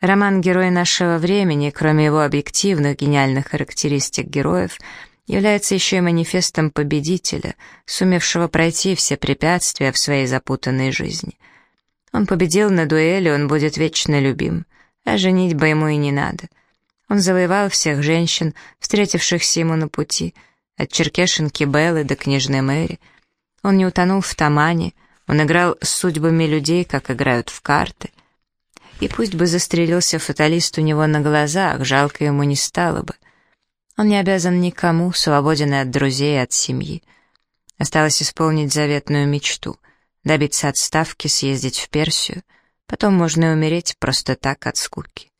Роман «Герой нашего времени», кроме его объективных гениальных характеристик героев, является еще и манифестом победителя, сумевшего пройти все препятствия в своей запутанной жизни. Он победил на дуэли, он будет вечно любим, а женить бы ему и не надо. Он завоевал всех женщин, встретившихся ему на пути, от черкешенки Беллы до княжны Мэри. Он не утонул в тамане, он играл с судьбами людей, как играют в карты. И пусть бы застрелился фаталист у него на глазах, жалко ему не стало бы. Он не обязан никому, свободен и от друзей, и от семьи. Осталось исполнить заветную мечту, добиться отставки, съездить в Персию, потом можно и умереть просто так от скуки.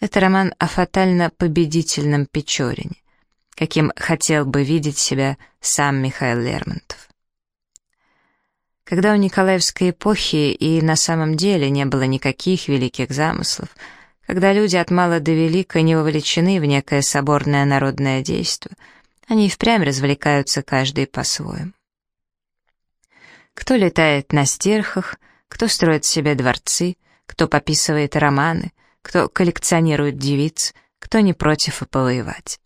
Это роман о фатально-победительном Печорине, каким хотел бы видеть себя сам Михаил Лермонтов. Когда у Николаевской эпохи и на самом деле не было никаких великих замыслов, когда люди от мала до велика не вовлечены в некое соборное народное действие, они впрямь развлекаются каждый по-своему. Кто летает на стерхах, кто строит себе дворцы, кто пописывает романы, кто коллекционирует девиц, кто не против и повоевать.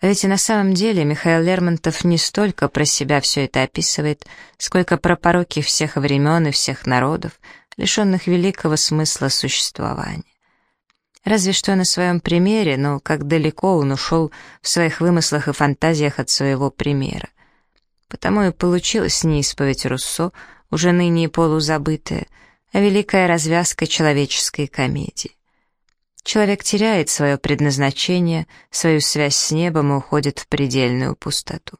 Ведь и на самом деле Михаил Лермонтов не столько про себя все это описывает, сколько про пороки всех времен и всех народов, лишенных великого смысла существования. Разве что на своем примере, но как далеко он ушел в своих вымыслах и фантазиях от своего примера. Потому и получилась не исповедь Руссо, уже ныне полузабытая, а великая развязка человеческой комедии. Человек теряет свое предназначение, свою связь с небом и уходит в предельную пустоту.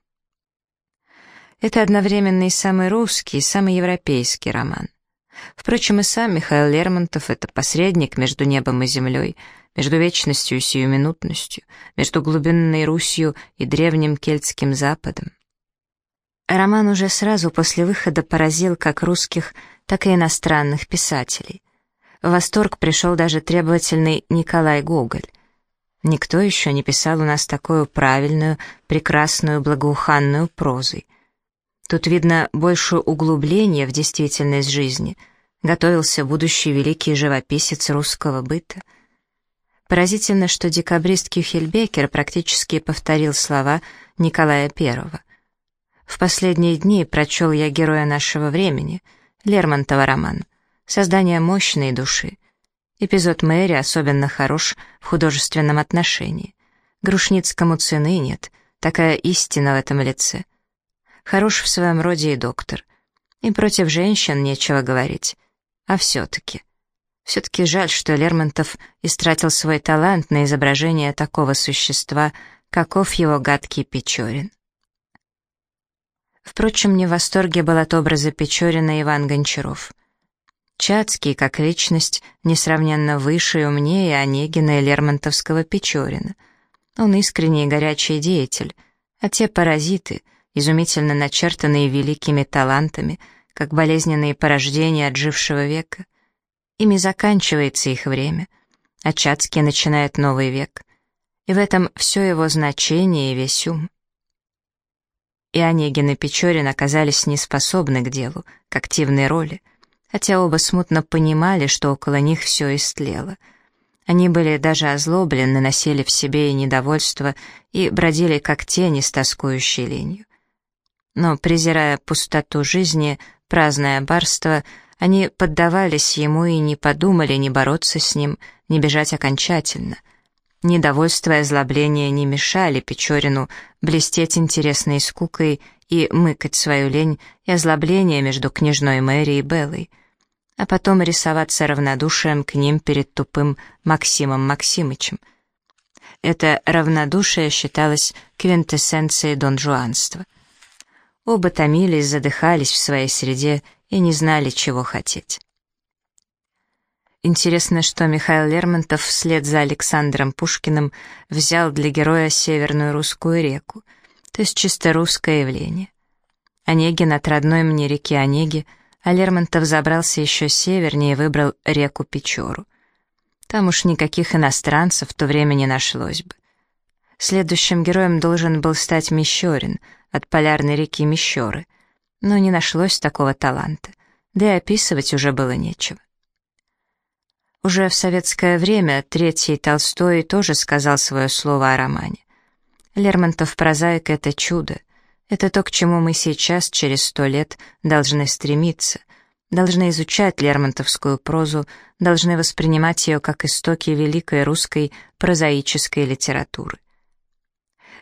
Это одновременно и самый русский, и самый европейский роман. Впрочем, и сам Михаил Лермонтов — это посредник между небом и землей, между вечностью и сиюминутностью, между глубинной Русью и древним кельтским Западом. Роман уже сразу после выхода поразил как русских, так и иностранных писателей. В восторг пришел даже требовательный Николай Гоголь. Никто еще не писал у нас такую правильную, прекрасную, благоуханную прозой. Тут видно больше углубления в действительность жизни. Готовился будущий великий живописец русского быта. Поразительно, что декабрист Кюхельбекер практически повторил слова Николая I. В последние дни прочел я героя нашего времени, Лермонтова роман — создание мощной души. Эпизод Мэри особенно хорош в художественном отношении. Грушницкому цены нет, такая истина в этом лице. Хорош в своем роде и доктор. И против женщин нечего говорить. А все-таки. Все-таки жаль, что Лермонтов истратил свой талант на изображение такого существа, каков его гадкий Печорин. Впрочем, не в восторге был от образа Печорина Иван Гончаров. Чацкий, как личность, несравненно выше и умнее Онегина и Лермонтовского Печорина. Он искренний и горячий деятель, а те паразиты, изумительно начертанные великими талантами, как болезненные порождения отжившего века. Ими заканчивается их время, а Чацкий начинает новый век. И в этом все его значение и весь ум. И Онегин и Печорин оказались неспособны к делу, к активной роли — хотя оба смутно понимали, что около них все истлело. Они были даже озлоблены, носили в себе и недовольство, и бродили как тени с тоскующей ленью. Но, презирая пустоту жизни, праздное барство, они поддавались ему и не подумали ни бороться с ним, ни бежать окончательно. Недовольство и озлобление не мешали Печорину блестеть интересной скукой и мыкать свою лень и озлобление между княжной Мэри и Беллой, а потом рисоваться равнодушием к ним перед тупым Максимом Максимычем. Это равнодушие считалось квинтэссенцией донжуанства. Оба томились, задыхались в своей среде и не знали, чего хотеть. Интересно, что Михаил Лермонтов вслед за Александром Пушкиным взял для героя Северную русскую реку, то есть чисто русское явление. Онегин от родной мне реки Онеги — а Лермонтов забрался еще севернее и выбрал реку Печору. Там уж никаких иностранцев в то время не нашлось бы. Следующим героем должен был стать Мещерин от полярной реки Мещеры, но не нашлось такого таланта, да и описывать уже было нечего. Уже в советское время третий Толстой тоже сказал свое слово о романе. Лермонтов прозаик — это чудо. Это то, к чему мы сейчас, через сто лет, должны стремиться. Должны изучать лермонтовскую прозу, должны воспринимать ее как истоки великой русской прозаической литературы.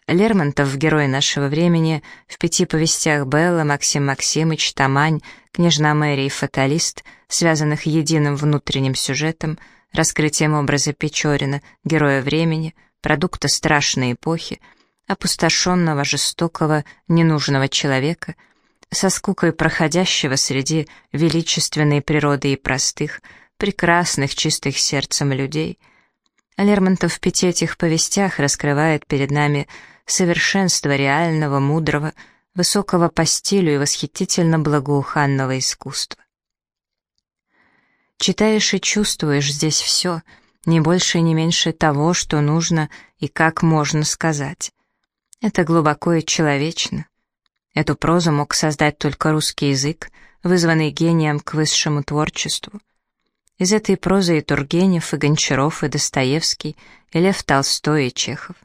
Лермонтов, герой нашего времени, в пяти повестях Белла, Максим Максимыч, Тамань, княжна Мэри и фаталист, связанных единым внутренним сюжетом, раскрытием образа Печорина, героя времени, продукта страшной эпохи, опустошенного, жестокого, ненужного человека, со скукой проходящего среди величественной природы и простых, прекрасных, чистых сердцем людей. Лермонтов в пяти этих повестях раскрывает перед нами совершенство реального, мудрого, высокого по стилю и восхитительно благоуханного искусства. Читаешь и чувствуешь здесь все, не больше и не меньше того, что нужно и как можно сказать. Это глубоко и человечно. Эту прозу мог создать только русский язык, вызванный гением к высшему творчеству. Из этой прозы и Тургенев, и Гончаров, и Достоевский, и Лев Толстой, и Чехов.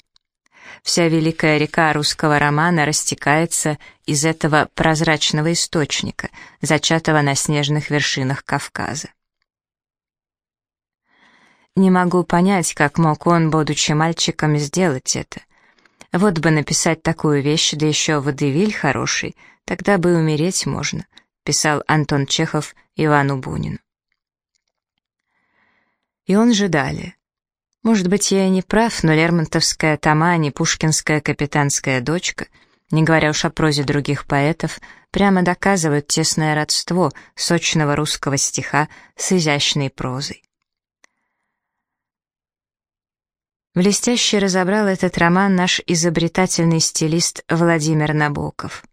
Вся великая река русского романа растекается из этого прозрачного источника, зачатого на снежных вершинах Кавказа. Не могу понять, как мог он, будучи мальчиком, сделать это. Вот бы написать такую вещь, да еще водевиль хороший, тогда бы умереть можно, писал Антон Чехов Ивану Бунину. И он же далее. Может быть, я и не прав, но Лермонтовская Тамани, пушкинская капитанская дочка, не говоря уж о прозе других поэтов, прямо доказывают тесное родство сочного русского стиха с изящной прозой. Блестяще разобрал этот роман наш изобретательный стилист Владимир Набоков.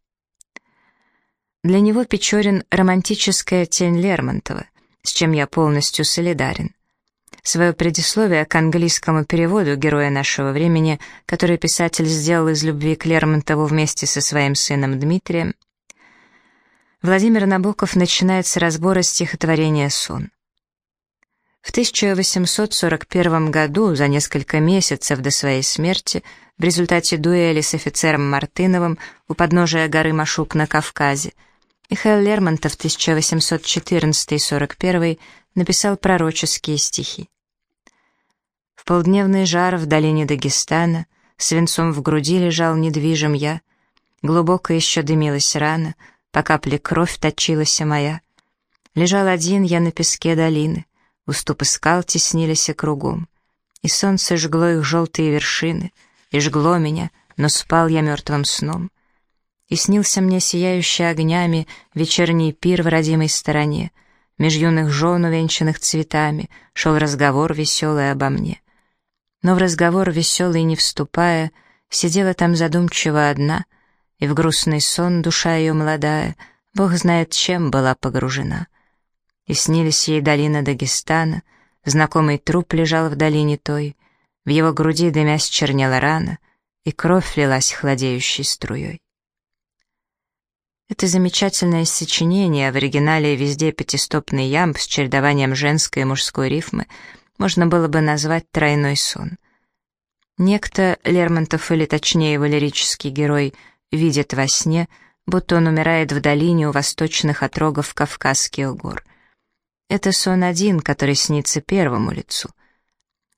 Для него Печорин — романтическая тень Лермонтова, с чем я полностью солидарен. Свое предисловие к английскому переводу героя нашего времени, который писатель сделал из любви к Лермонтову вместе со своим сыном Дмитрием, Владимир Набоков начинает с разбора стихотворения «Сон». В 1841 году, за несколько месяцев до своей смерти, в результате дуэли с офицером Мартыновым у подножия горы Машук на Кавказе, Михаил Лермонтов 1814-41 написал пророческие стихи полдневный жар в долине Дагестана, свинцом в груди лежал недвижим я, глубоко еще дымилась рана, по капле кровь точилась моя. Лежал один я на песке долины, уступы скал теснились кругом, и солнце жгло их желтые вершины, и жгло меня, но спал я мертвым сном. И снился мне сияющий огнями вечерний пир в родимой стороне, меж юных жен, увенчанных цветами, шел разговор веселый обо мне. Но в разговор веселый не вступая, сидела там задумчиво одна, и в грустный сон душа ее молодая, Бог знает чем была погружена. И снились ей долина Дагестана, знакомый труп лежал в долине той, в его груди дымясь чернела рана, и кровь лилась хладеющей струей. Это замечательное сочинение, в оригинале везде пятистопный ямб с чередованием женской и мужской рифмы — можно было бы назвать тройной сон. Некто Лермонтов, или точнее его лирический герой, видит во сне, будто он умирает в долине у восточных отрогов Кавказских гор. Это сон один, который снится первому лицу.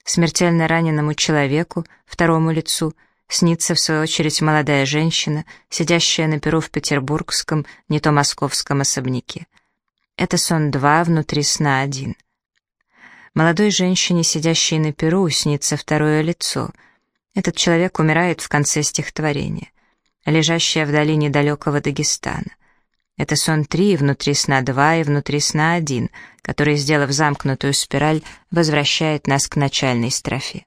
Смертельно раненому человеку, второму лицу, снится в свою очередь молодая женщина, сидящая на перу в петербургском, не то московском особняке. Это сон два, внутри сна один — Молодой женщине, сидящей на перу, снится второе лицо. Этот человек умирает в конце стихотворения. Лежащая в долине далекого Дагестана. Это сон три, внутри сна два и внутри сна один, который, сделав замкнутую спираль, возвращает нас к начальной строфе.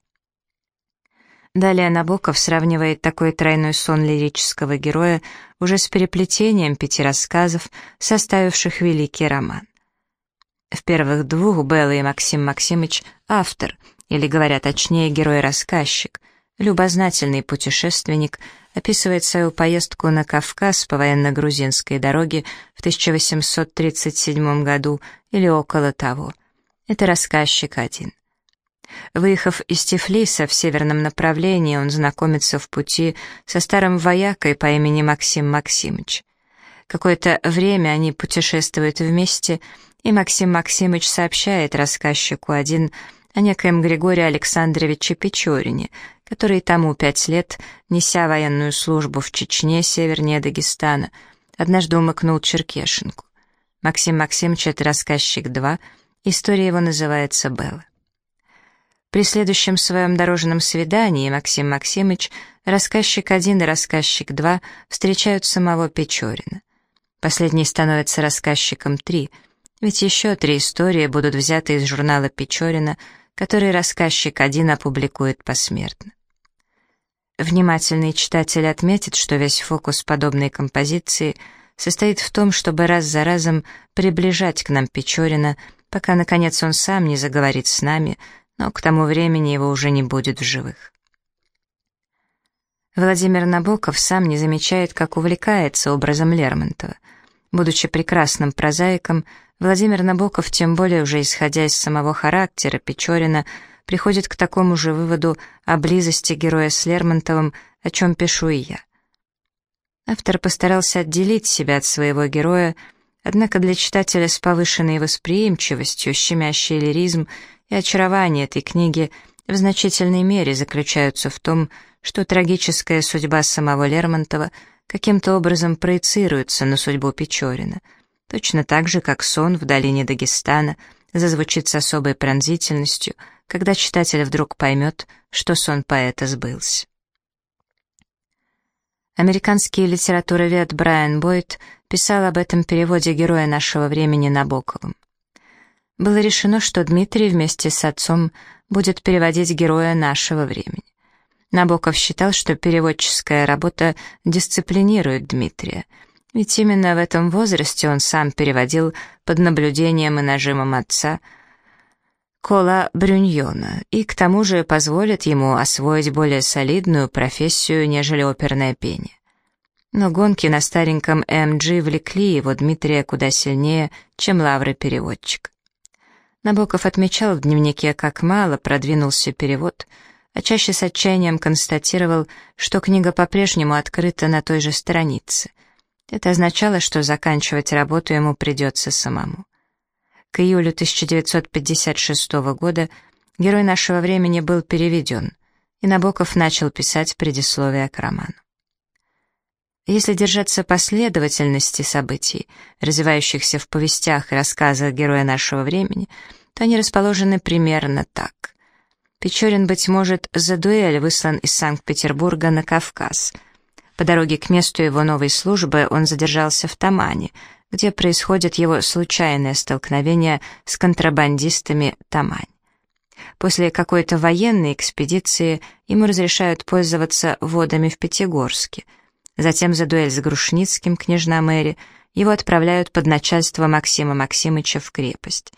Далее Набоков сравнивает такой тройной сон лирического героя уже с переплетением пяти рассказов, составивших великий роман. В первых двух Белла и Максим Максимыч — автор, или, говоря точнее, герой-рассказчик, любознательный путешественник, описывает свою поездку на Кавказ по военно-грузинской дороге в 1837 году или около того. Это рассказчик один. Выехав из Тифлиса в северном направлении, он знакомится в пути со старым воякой по имени Максим Максимыч. Какое-то время они путешествуют вместе, и Максим Максимыч сообщает рассказчику один о некоем Григории Александровиче Печорине, который тому пять лет, неся военную службу в Чечне, севернее Дагестана, однажды умыкнул Черкешенку. Максим Максимович — это рассказчик 2, история его называется «Белла». При следующем своем дорожном свидании Максим Максимович, рассказчик 1 и рассказчик 2 встречают самого Печорина. Последний становится рассказчиком 3, ведь еще три истории будут взяты из журнала Печорина — который рассказчик один опубликует посмертно. Внимательный читатель отметит, что весь фокус подобной композиции состоит в том, чтобы раз за разом приближать к нам Печорина, пока, наконец, он сам не заговорит с нами, но к тому времени его уже не будет в живых. Владимир Набоков сам не замечает, как увлекается образом Лермонтова. Будучи прекрасным прозаиком, Владимир Набоков, тем более уже исходя из самого характера Печорина, приходит к такому же выводу о близости героя с Лермонтовым, о чем пишу и я. Автор постарался отделить себя от своего героя, однако для читателя с повышенной восприимчивостью, щемящий лиризм и очарование этой книги в значительной мере заключаются в том, что трагическая судьба самого Лермонтова каким-то образом проецируется на судьбу Печорина — точно так же, как сон в долине Дагестана зазвучит с особой пронзительностью, когда читатель вдруг поймет, что сон поэта сбылся. Американский литературовед Брайан Бойд писал об этом переводе героя нашего времени Набоковым. Было решено, что Дмитрий вместе с отцом будет переводить героя нашего времени. Набоков считал, что переводческая работа дисциплинирует Дмитрия — ведь именно в этом возрасте он сам переводил под наблюдением и нажимом отца Кола Брюньона, и к тому же позволит ему освоить более солидную профессию, нежели оперное пение. Но гонки на стареньком МГ влекли его Дмитрия куда сильнее, чем лавры переводчик. Набоков отмечал в дневнике, как мало продвинулся перевод, а чаще с отчаянием констатировал, что книга по-прежнему открыта на той же странице — это означало, что заканчивать работу ему придется самому. К июлю 1956 года герой нашего времени был переведен, и Набоков начал писать предисловие к роману. Если держаться последовательности событий, развивающихся в повестях и рассказах героя нашего времени, то они расположены примерно так. Печорин, быть может, за дуэль выслан из Санкт-Петербурга на Кавказ — по дороге к месту его новой службы он задержался в Тамане, где происходит его случайное столкновение с контрабандистами Тамань. После какой-то военной экспедиции ему разрешают пользоваться водами в Пятигорске. Затем за дуэль с Грушницким, княжна Мэри, его отправляют под начальство Максима Максимыча в крепость.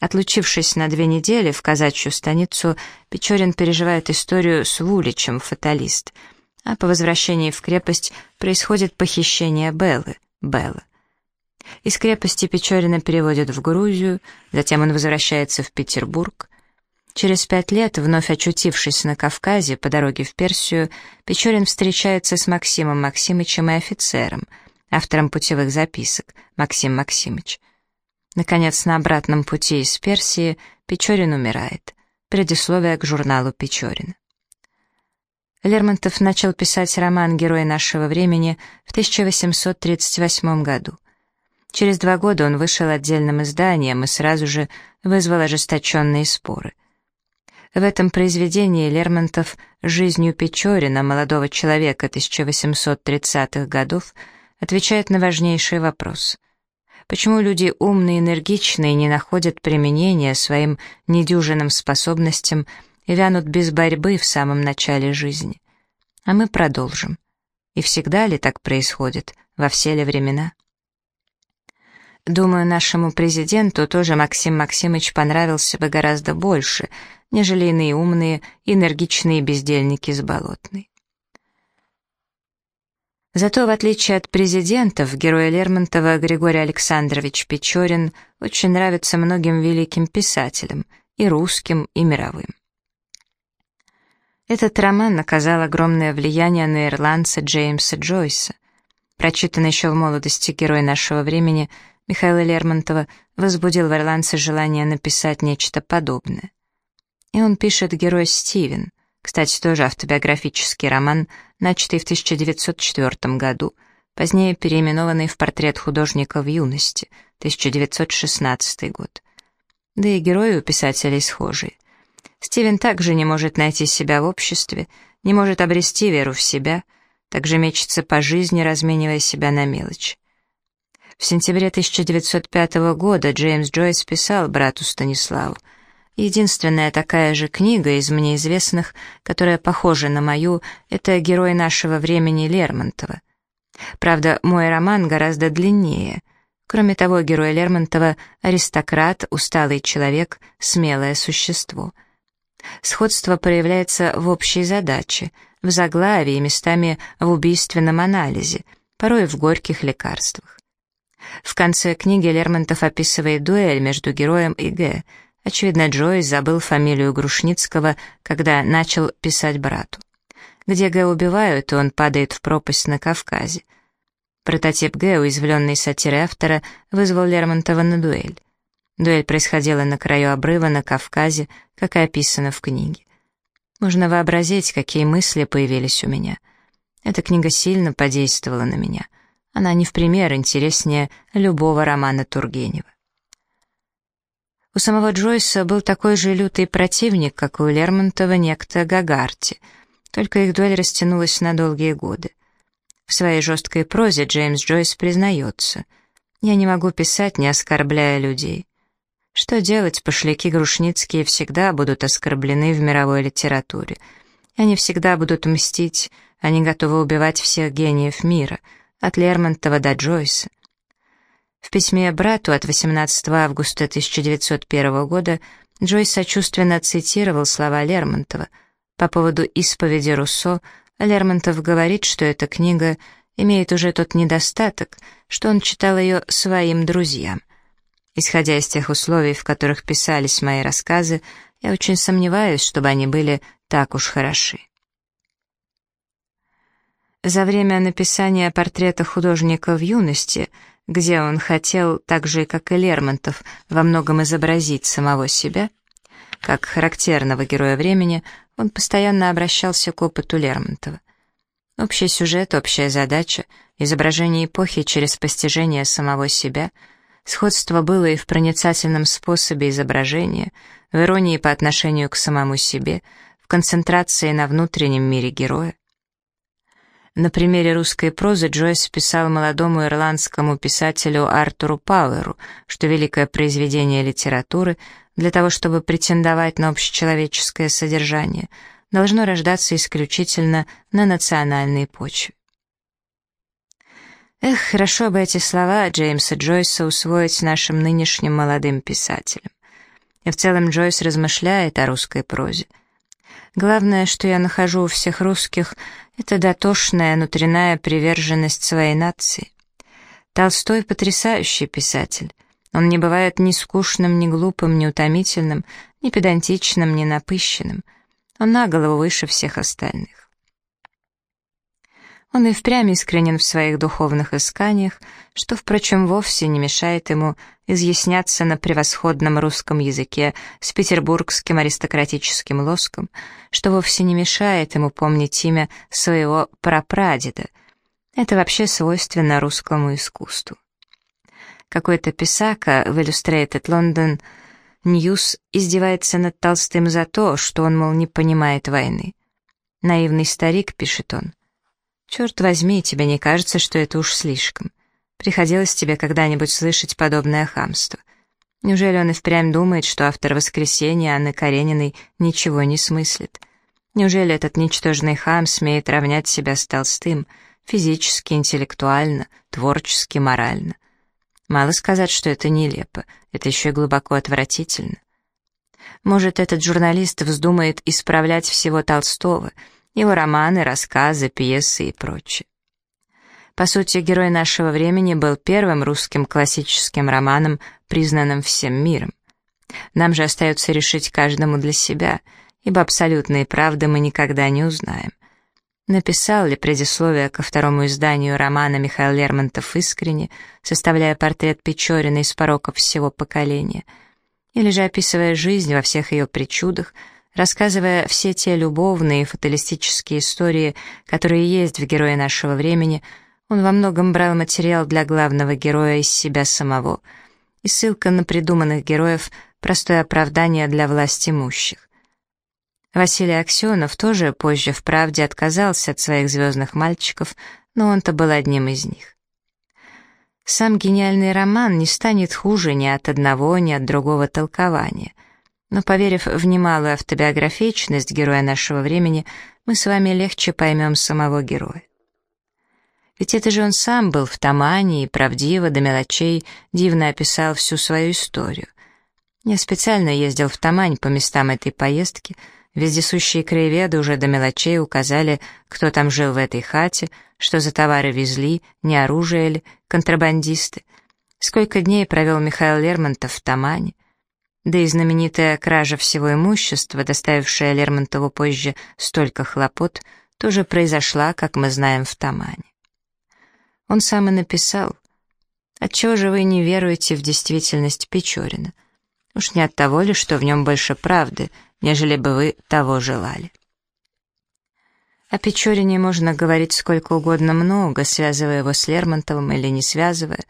Отлучившись на две недели в казачью станицу, Печорин переживает историю с Вуличем, фаталист — а по возвращении в крепость происходит похищение Беллы, Белла. Из крепости Печорина переводят в Грузию, затем он возвращается в Петербург. Через пять лет, вновь очутившись на Кавказе по дороге в Персию, Печорин встречается с Максимом Максимычем и офицером, автором путевых записок, Максим Максимыч. Наконец, на обратном пути из Персии Печорин умирает. Предисловие к журналу Печорина. Лермонтов начал писать роман «Герой нашего времени» в 1838 году. Через два года он вышел отдельным изданием и сразу же вызвал ожесточенные споры. В этом произведении Лермонтов жизнью Печорина, молодого человека 1830-х годов, отвечает на важнейший вопрос. Почему люди умные энергичные не находят применения своим недюжинным способностям вянут без борьбы в самом начале жизни. А мы продолжим. И всегда ли так происходит, во все ли времена? Думаю, нашему президенту тоже Максим Максимович понравился бы гораздо больше, нежели иные умные, энергичные бездельники с Болотной. Зато, в отличие от президентов, герой Лермонтова Григорий Александрович Печорин очень нравится многим великим писателям, и русским, и мировым. Этот роман оказал огромное влияние на ирландца Джеймса Джойса. Прочитанный еще в молодости герой нашего времени Михаила Лермонтова возбудил в ирландце желание написать нечто подобное. И он пишет герой Стивен, кстати, тоже автобиографический роман, начатый в 1904 году, позднее переименованный в «Портрет художника в юности», 1916 год. Да и герои у писателей схожие. Стивен также не может найти себя в обществе, не может обрести веру в себя, также мечется по жизни, разменивая себя на мелочь. В сентябре 1905 года Джеймс Джойс писал брату Станиславу, Единственная такая же книга из мне известных, которая похожа на мою, это «Герой нашего времени» Лермонтова. Правда, мой роман гораздо длиннее. Кроме того, герой Лермонтова — аристократ, усталый человек, смелое существо. Сходство проявляется в общей задаче, в заглавии, местами в убийственном анализе, порой в горьких лекарствах. В конце книги Лермонтов описывает дуэль между героем и Г., Очевидно, Джойс забыл фамилию Грушницкого, когда начал писать брату. Где Г убивают, и он падает в пропасть на Кавказе. Прототип Г, уязвленный сатирой автора, вызвал Лермонтова на дуэль. Дуэль происходила на краю обрыва на Кавказе, как и описано в книге. Можно вообразить, какие мысли появились у меня. Эта книга сильно подействовала на меня. Она не в пример интереснее любого романа Тургенева. У самого Джойса был такой же лютый противник, как у Лермонтова некто Гагарти, только их дуэль растянулась на долгие годы. В своей жесткой прозе Джеймс Джойс признается «Я не могу писать, не оскорбляя людей». Что делать, пошляки грушницкие всегда будут оскорблены в мировой литературе. Они всегда будут мстить, они готовы убивать всех гениев мира, от Лермонтова до Джойса. В письме брату от 18 августа 1901 года Джойс сочувственно цитировал слова Лермонтова. По поводу исповеди Руссо Лермонтов говорит, что эта книга имеет уже тот недостаток, что он читал ее своим друзьям. Исходя из тех условий, в которых писались мои рассказы, я очень сомневаюсь, чтобы они были так уж хороши. За время написания портрета художника в юности – где он хотел, так же как и Лермонтов, во многом изобразить самого себя, как характерного героя времени, он постоянно обращался к опыту Лермонтова. Общий сюжет, общая задача, изображение эпохи через постижение самого себя, сходство было и в проницательном способе изображения, в иронии по отношению к самому себе, в концентрации на внутреннем мире героя. На примере русской прозы Джойс писал молодому ирландскому писателю Артуру Пауэру, что великое произведение литературы для того, чтобы претендовать на общечеловеческое содержание, должно рождаться исключительно на национальной почве. Эх, хорошо бы эти слова Джеймса Джойса усвоить нашим нынешним молодым писателям. И в целом Джойс размышляет о русской прозе. Главное, что я нахожу у всех русских, это дотошная внутренняя приверженность своей нации. Толстой — потрясающий писатель. Он не бывает ни скучным, ни глупым, ни утомительным, ни педантичным, ни напыщенным. Он на голову выше всех остальных. Он и впрямь искренен в своих духовных исканиях, что, впрочем, вовсе не мешает ему изъясняться на превосходном русском языке с петербургским аристократическим лоском, что вовсе не мешает ему помнить имя своего прапрадеда. Это вообще свойственно русскому искусству. Какой-то писака в Illustrated London News издевается над Толстым за то, что он, мол, не понимает войны. «Наивный старик», — пишет он, — Черт возьми, тебе не кажется, что это уж слишком? Приходилось тебе когда-нибудь слышать подобное хамство? Неужели он и впрямь думает, что автор «Воскресенья» Анны Карениной ничего не смыслит? Неужели этот ничтожный хам смеет равнять себя с Толстым физически, интеллектуально, творчески, морально? Мало сказать, что это нелепо, это еще и глубоко отвратительно. Может, этот журналист вздумает исправлять всего Толстого — его романы, рассказы, пьесы и прочее. По сути, герой нашего времени был первым русским классическим романом, признанным всем миром. Нам же остается решить каждому для себя, ибо абсолютные правды мы никогда не узнаем. Написал ли предисловие ко второму изданию романа Михаил Лермонтов искренне, составляя портрет Печорина из пороков всего поколения, или же описывая жизнь во всех ее причудах, рассказывая все те любовные и фаталистические истории, которые есть в герое нашего времени, он во многом брал материал для главного героя из себя самого, и ссылка на придуманных героев — простое оправдание для власть имущих. Василий Аксенов тоже позже в «Правде» отказался от своих звездных мальчиков, но он-то был одним из них. Сам гениальный роман не станет хуже ни от одного, ни от другого толкования. Но поверив в немалую автобиографичность героя нашего времени, мы с вами легче поймем самого героя. Ведь это же он сам был в Тамане и правдиво до мелочей дивно описал всю свою историю. Я специально ездил в Тамань по местам этой поездки — Вездесущие краеведы уже до мелочей указали, кто там жил в этой хате, что за товары везли, не оружие ли, контрабандисты. Сколько дней провел Михаил Лермонтов в Тамане. Да и знаменитая кража всего имущества, доставившая Лермонтову позже столько хлопот, тоже произошла, как мы знаем, в Тамане. Он сам и написал, «Отчего же вы не веруете в действительность Печорина? Уж не от того ли, что в нем больше правды, нежели бы вы того желали. О Печорине можно говорить сколько угодно много, связывая его с Лермонтовым или не связывая,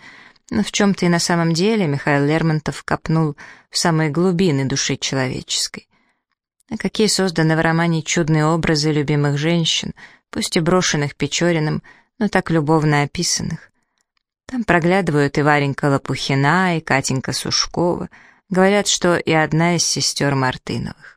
но в чем-то и на самом деле Михаил Лермонтов копнул в самые глубины души человеческой. А какие созданы в романе чудные образы любимых женщин, пусть и брошенных Печориным, но так любовно описанных. Там проглядывают и Варенька Лопухина, и Катенька Сушкова, говорят, что и одна из сестер Мартыновых.